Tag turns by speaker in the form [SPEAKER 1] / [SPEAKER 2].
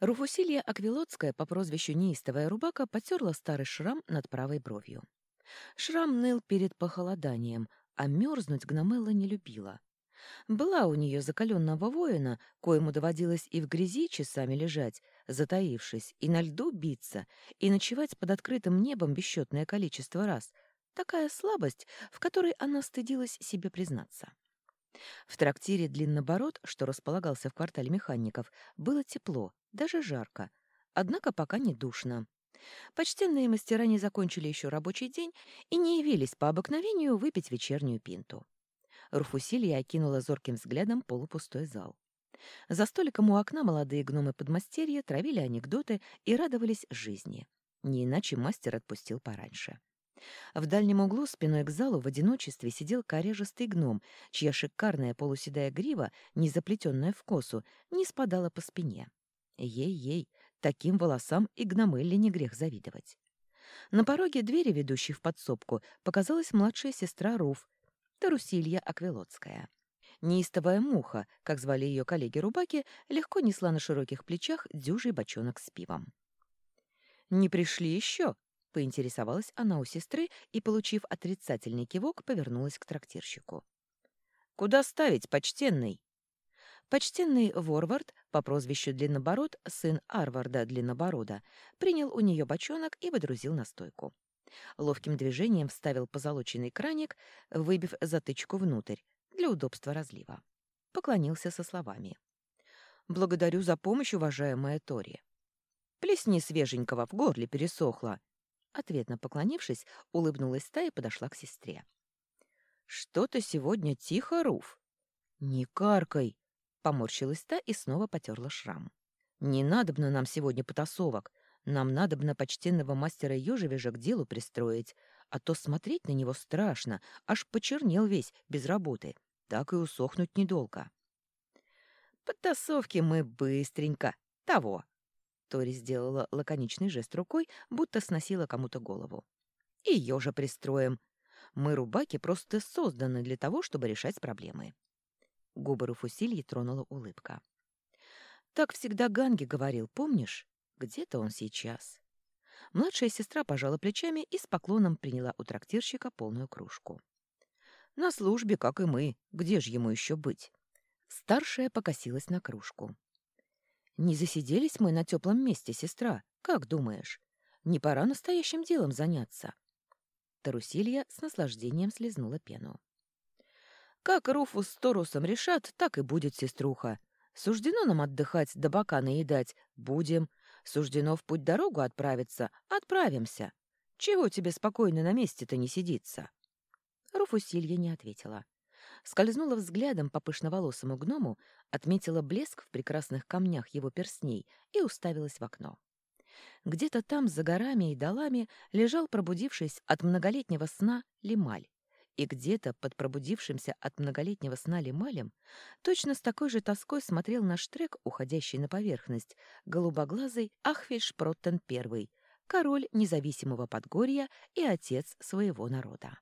[SPEAKER 1] Руфусилия Аквилотская по прозвищу Неистовая Рубака потерла старый шрам над правой бровью. Шрам ныл перед похолоданием, а мерзнуть Гномелла не любила. Была у нее закаленного воина, коему доводилось и в грязи часами лежать, затаившись, и на льду биться, и ночевать под открытым небом бесчетное количество раз. Такая слабость, в которой она стыдилась себе признаться. В трактире «Длиннобород», что располагался в квартале механиков, было тепло, даже жарко, однако пока не душно. Почтенные мастера не закончили еще рабочий день и не явились по обыкновению выпить вечернюю пинту. Руфусилья окинула зорким взглядом полупустой зал. За столиком у окна молодые гномы-подмастерья травили анекдоты и радовались жизни. Не иначе мастер отпустил пораньше. В дальнем углу спиной к залу в одиночестве сидел корежистый гном, чья шикарная полуседая грива, не заплетенная в косу, не спадала по спине. Ей-ей, таким волосам и гномелле не грех завидовать. На пороге двери, ведущей в подсобку, показалась младшая сестра Руф, Тарусилья Аквилотская. Неистовая муха, как звали ее коллеги-рубаки, легко несла на широких плечах дюжий бочонок с пивом. «Не пришли еще?» — поинтересовалась она у сестры и, получив отрицательный кивок, повернулась к трактирщику. «Куда ставить, почтенный?» Почтенный Ворвард, по прозвищу Длиннобород, сын Арварда Длинноборода, принял у нее бочонок и водрузил на стойку. Ловким движением вставил позолоченный краник, выбив затычку внутрь, для удобства разлива. Поклонился со словами. «Благодарю за помощь, уважаемая Тори. Плесни свеженького, в горле пересохло». Ответно поклонившись, улыбнулась та и подошла к сестре. «Что-то сегодня тихо, Руф». «Не каркай!» — поморщилась та и снова потерла шрам. «Не надобно нам сегодня потасовок. Нам надобно почтенного мастера Ёжевежа к делу пристроить, а то смотреть на него страшно, аж почернел весь, без работы. Так и усохнуть недолго. «Подтасовки мы быстренько. Того!» Тори сделала лаконичный жест рукой, будто сносила кому-то голову. «И ёжа пристроим. Мы, рубаки, просто созданы для того, чтобы решать проблемы». Губы Руфусильи тронула улыбка. «Так всегда Ганги говорил, помнишь? Где-то он сейчас. Младшая сестра пожала плечами и с поклоном приняла у трактирщика полную кружку. «На службе, как и мы. Где же ему еще быть?» Старшая покосилась на кружку. «Не засиделись мы на теплом месте, сестра? Как думаешь? Не пора настоящим делом заняться?» Тарусилья с наслаждением слезнула пену. «Как Руфус с Торусом решат, так и будет, сеструха. Суждено нам отдыхать, да бока наедать. Будем. Суждено в путь-дорогу отправиться. Отправимся. Чего тебе спокойно на месте-то не сидится?» Руфусилья не ответила. Скользнула взглядом по пышноволосому гному, отметила блеск в прекрасных камнях его перстней и уставилась в окно. Где-то там, за горами и долами, лежал, пробудившись от многолетнего сна, Лемаль и где-то под пробудившимся от многолетнего сна Лемалем точно с такой же тоской смотрел на штрек, уходящий на поверхность, голубоглазый Ахфельшпроттен I, король независимого Подгорья и отец своего народа.